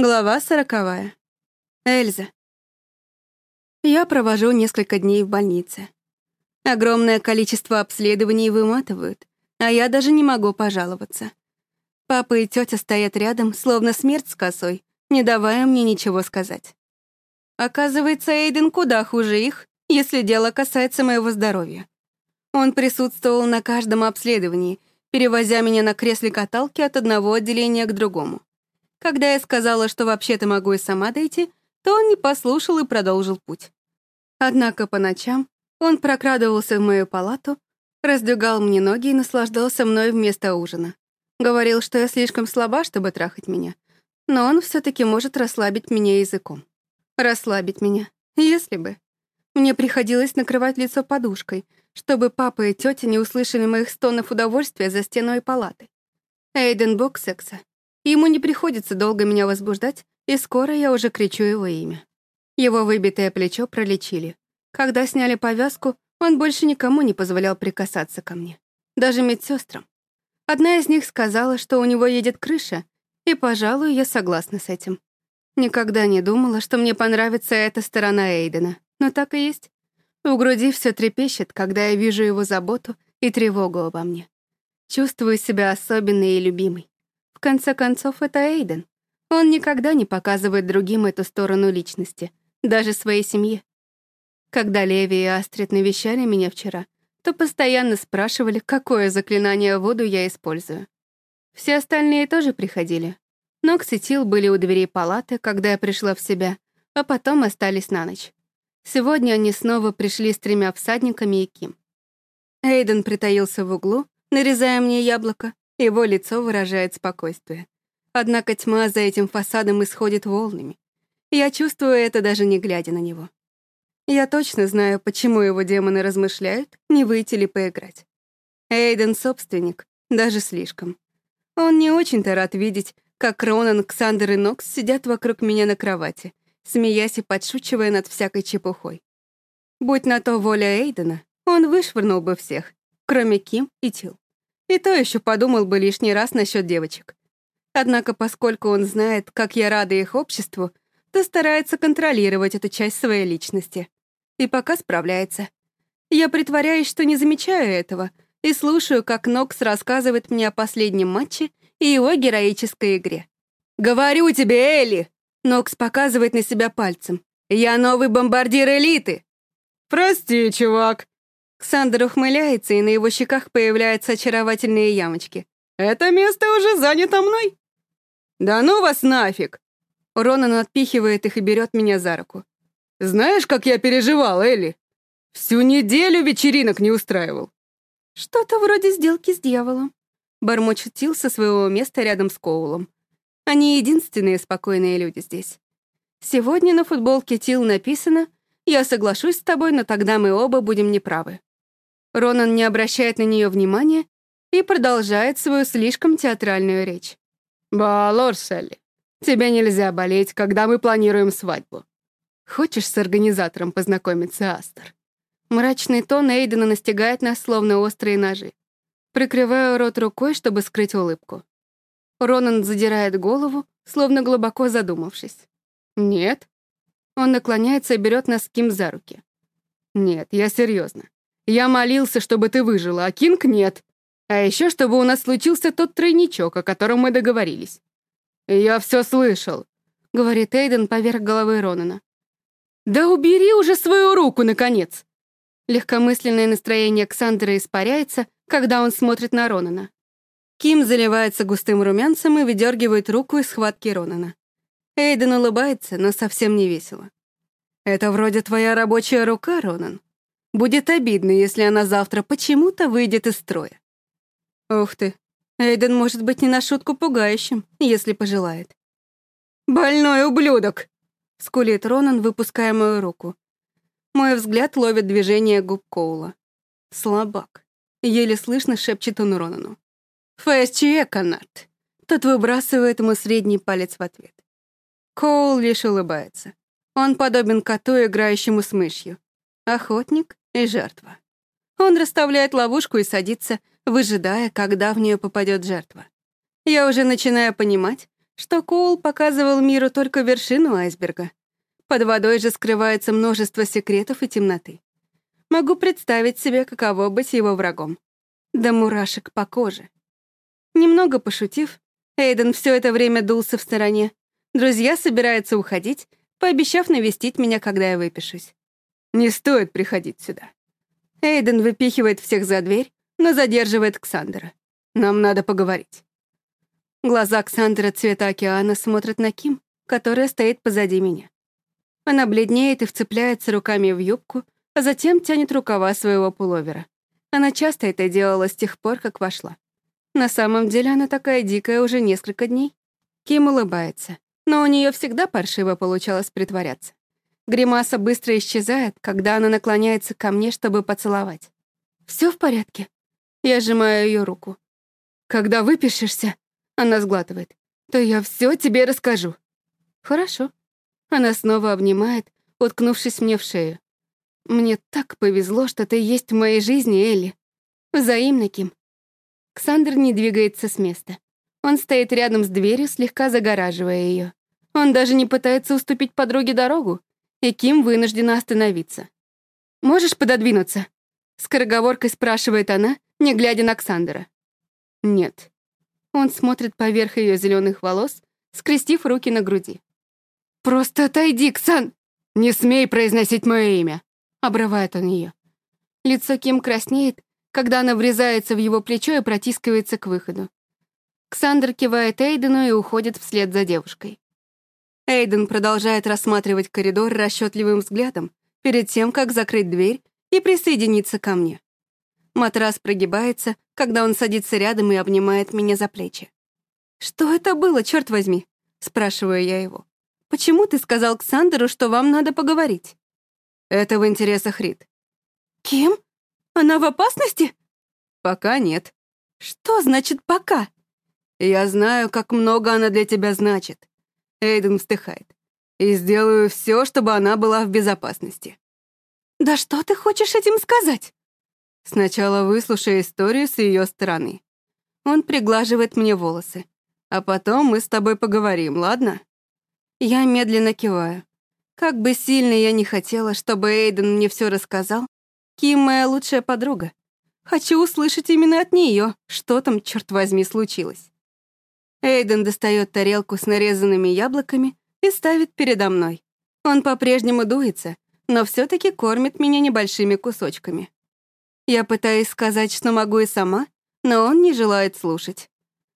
Глава сороковая. Эльза. Я провожу несколько дней в больнице. Огромное количество обследований выматывают, а я даже не могу пожаловаться. Папа и тетя стоят рядом, словно смерть с косой, не давая мне ничего сказать. Оказывается, Эйден куда хуже их, если дело касается моего здоровья. Он присутствовал на каждом обследовании, перевозя меня на кресле каталке от одного отделения к другому. Когда я сказала, что вообще-то могу и сама дойти, то он не послушал и продолжил путь. Однако по ночам он прокрадывался в мою палату, раздвигал мне ноги и наслаждался мной вместо ужина. Говорил, что я слишком слаба, чтобы трахать меня, но он все таки может расслабить меня языком. Расслабить меня, если бы. Мне приходилось накрывать лицо подушкой, чтобы папа и тетя не услышали моих стонов удовольствия за стеной палаты. Эйден Боксекса Ему не приходится долго меня возбуждать, и скоро я уже кричу его имя. Его выбитое плечо пролечили. Когда сняли повязку, он больше никому не позволял прикасаться ко мне. Даже медсестрам. Одна из них сказала, что у него едет крыша, и, пожалуй, я согласна с этим. Никогда не думала, что мне понравится эта сторона Эйдена, но так и есть. У груди все трепещет, когда я вижу его заботу и тревогу обо мне. Чувствую себя особенной и любимой. В конце концов, это Эйден. Он никогда не показывает другим эту сторону личности, даже своей семье. Когда Леви и Астрид навещали меня вчера, то постоянно спрашивали, какое заклинание воду я использую. Все остальные тоже приходили. Нокс и Тил были у двери палаты, когда я пришла в себя, а потом остались на ночь. Сегодня они снова пришли с тремя всадниками и Ким. Эйден притаился в углу, нарезая мне яблоко, его лицо выражает спокойствие. Однако тьма за этим фасадом исходит волнами. Я чувствую это, даже не глядя на него. Я точно знаю, почему его демоны размышляют, не выйти ли поиграть. Эйден — собственник, даже слишком. Он не очень-то рад видеть, как Ронан, Ксандер и Нокс сидят вокруг меня на кровати, смеясь и подшучивая над всякой чепухой. Будь на то воля Эйдена, он вышвырнул бы всех, кроме Ким и Тил. И то еще подумал бы лишний раз насчет девочек. Однако, поскольку он знает, как я рада их обществу, то старается контролировать эту часть своей личности. И пока справляется. Я притворяюсь, что не замечаю этого, и слушаю, как Нокс рассказывает мне о последнем матче и его героической игре. «Говорю тебе, Элли!» Нокс показывает на себя пальцем. «Я новый бомбардир элиты!» «Прости, чувак!» Ксандр ухмыляется, и на его щеках появляются очаровательные ямочки. «Это место уже занято мной!» «Да ну вас нафиг!» Ронан отпихивает их и берет меня за руку. «Знаешь, как я переживал, Элли? Всю неделю вечеринок не устраивал». «Что-то вроде сделки с дьяволом», — бормочет Тил со своего места рядом с Коулом. Они единственные спокойные люди здесь. Сегодня на футболке Тил написано «Я соглашусь с тобой, но тогда мы оба будем неправы». Ронан не обращает на нее внимания и продолжает свою слишком театральную речь. «Балор, Селли, тебе нельзя болеть, когда мы планируем свадьбу. Хочешь с организатором познакомиться, Астер?» Мрачный тон Эйдена настигает нас, словно острые ножи. Прикрываю рот рукой, чтобы скрыть улыбку. Ронан задирает голову, словно глубоко задумавшись. «Нет». Он наклоняется и берет нас с Ким за руки. «Нет, я серьезно. Я молился, чтобы ты выжила, а Кинг нет. А еще, чтобы у нас случился тот тройничок, о котором мы договорились. Я все слышал, — говорит Эйден поверх головы Ронана. Да убери уже свою руку, наконец! Легкомысленное настроение Ксандера испаряется, когда он смотрит на Ронана. Ким заливается густым румянцем и выдергивает руку из схватки Ронана. Эйден улыбается, но совсем не весело. «Это вроде твоя рабочая рука, Ронан. Будет обидно, если она завтра почему-то выйдет из строя. Ух ты, Эйден может быть не на охотник и жертва. Он расставляет ловушку и садится, выжидая, когда в нее попадет жертва. Я уже начинаю понимать, что Коул показывал миру только вершину айсберга. Под водой же скрывается множество секретов и темноты. Могу представить себе, каково быть его врагом. Да мурашек по коже. Немного пошутив, Эйден все это время дулся в стороне. Друзья собираются уходить, пообещав навестить меня, когда я выпишусь. Не стоит приходить сюда. Эйден выпихивает всех за дверь, но задерживает Ксандера. Нам надо поговорить. Глаза Ксандера цвета океана смотрят на Ким, которая стоит позади меня. Она бледнеет и вцепляется руками в юбку, а затем тянет рукава своего пуловера. Она часто это делала с тех пор, как вошла. На самом деле она такая дикая уже несколько дней. Ким улыбается, но у нее всегда паршиво получалось притворяться. Гримаса быстро исчезает, когда она наклоняется ко мне, чтобы поцеловать. Все в порядке?» Я сжимаю ее руку. «Когда выпишешься», — она сглатывает, «то я все тебе расскажу». «Хорошо». Она снова обнимает, уткнувшись мне в шею. «Мне так повезло, что ты есть в моей жизни, Элли. Взаимно, Ким». Ксандр не двигается с места. Он стоит рядом с дверью, слегка загораживая ее. Он даже не пытается уступить И ким вынуждена остановиться. «Можешь пододвинуться?» Скороговоркой спрашивает она, не глядя на Ксандера. «Нет». Он смотрит поверх ее зеленых волос, скрестив руки на груди. «Просто отойди, Ксан!» «Не смей произносить мое имя!» Обрывает он ее. Лицо Ким краснеет, когда она врезается в его плечо и протискивается к выходу. Ксандр кивает Эйдену и уходит вслед за девушкой. Эйден продолжает рассматривать коридор расчетливым взглядом перед тем, как закрыть дверь и присоединиться ко мне. Матрас прогибается, когда он садится рядом и обнимает меня за плечи. «Что это было, черт возьми?» — спрашиваю я его. «Почему ты сказал Ксандеру, что вам надо поговорить?» «Это в интересах Рит». «Кем? Она в опасности?» «Пока нет». «Что значит «пока»?» «Я знаю, как много она для тебя значит. Эйден вздыхает. «И сделаю все, чтобы она была в безопасности». «Да что ты хочешь этим сказать?» Сначала выслушай историю с ее стороны. Он приглаживает мне волосы. А потом мы с тобой поговорим, ладно? Я медленно киваю. Как бы сильно я не хотела, чтобы Эйден мне все рассказал, Ким моя лучшая подруга. Хочу услышать именно от нее, что там, черт возьми, случилось. Эйден достает тарелку с нарезанными яблоками и ставит передо мной. Он по-прежнему дуется, но все таки кормит меня небольшими кусочками. Я пытаюсь сказать, что могу и сама, но он не желает слушать.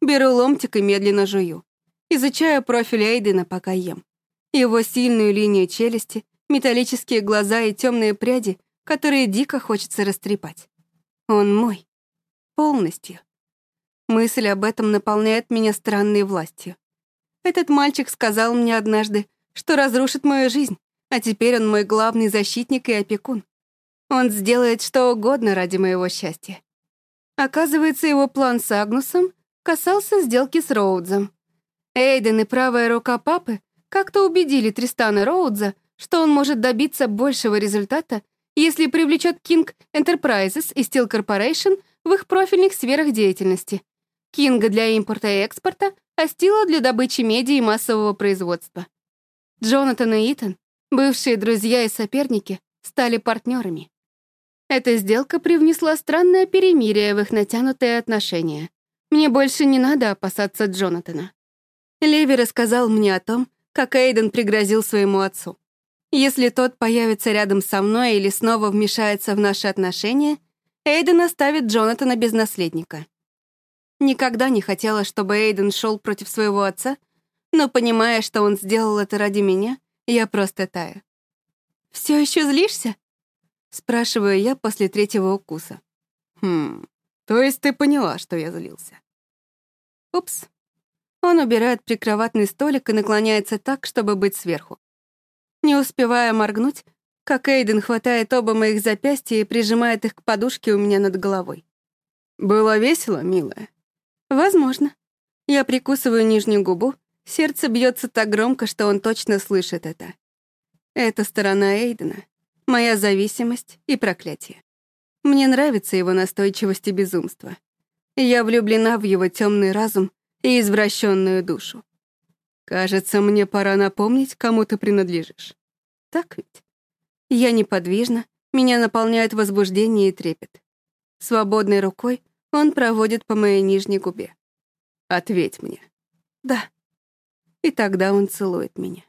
Беру ломтик и медленно жую. Изучаю профиль Эйдена, пока ем. Его сильную линию челюсти, металлические мысль об этом наполняет меня странной властью. Этот мальчик сказал мне однажды, что разрушит мою жизнь, а теперь он мой главный защитник и опекун. Он сделает что угодно ради моего счастья. Оказывается, его план с Агнусом касался сделки с Роудзом. Эйден и правая рука папы как-то убедили Тристана Роудза, что он может добиться большего результата, если привлечет King Enterprises и Steel Corporation в их профильных сферах деятельности — Кинга для импорта и экспорта, а Стила для добычи меди и массового производства. Джонатан и Итан, бывшие друзья и соперники, стали партнерами. Эта сделка привнесла странное перемирие в их натянутые отношения. Мне больше не надо опасаться Джонатана. Леви рассказал мне о том, как Эйден пригрозил своему отцу. Если тот появится рядом со мной или снова вмешается в наши отношения, Эйден оставит Джонатана без наследника. Никогда не хотела, чтобы Эйден шел против своего отца, но понимая, что он сделал это ради меня, я просто таю. «Все еще злишься?» — спрашиваю я после третьего укуса. «Хм, то есть ты поняла, что я злился?» «Упс». Он убирает прикроватный столик и наклоняется так, чтобы быть сверху. Не успевая моргнуть, как Эйден хватает оба моих запястья и прижимает их к подушке у меня над головой. «Было весело, милая?» Возможно. Я прикусываю нижнюю губу, сердце бьется так громко, что он точно слышит это. Это сторона Эйдена, моя зависимость и проклятие. Мне нравится его настойчивость и безумство. Я влюблена в его темный разум и извращенную душу. Кажется, мне пора напомнить, кому ты принадлежишь. Так ведь? Я неподвижна, меня наполняет возбуждение и трепет. Свободной рукой Он проводит по моей нижней губе. Ответь мне. Да. И тогда он целует меня.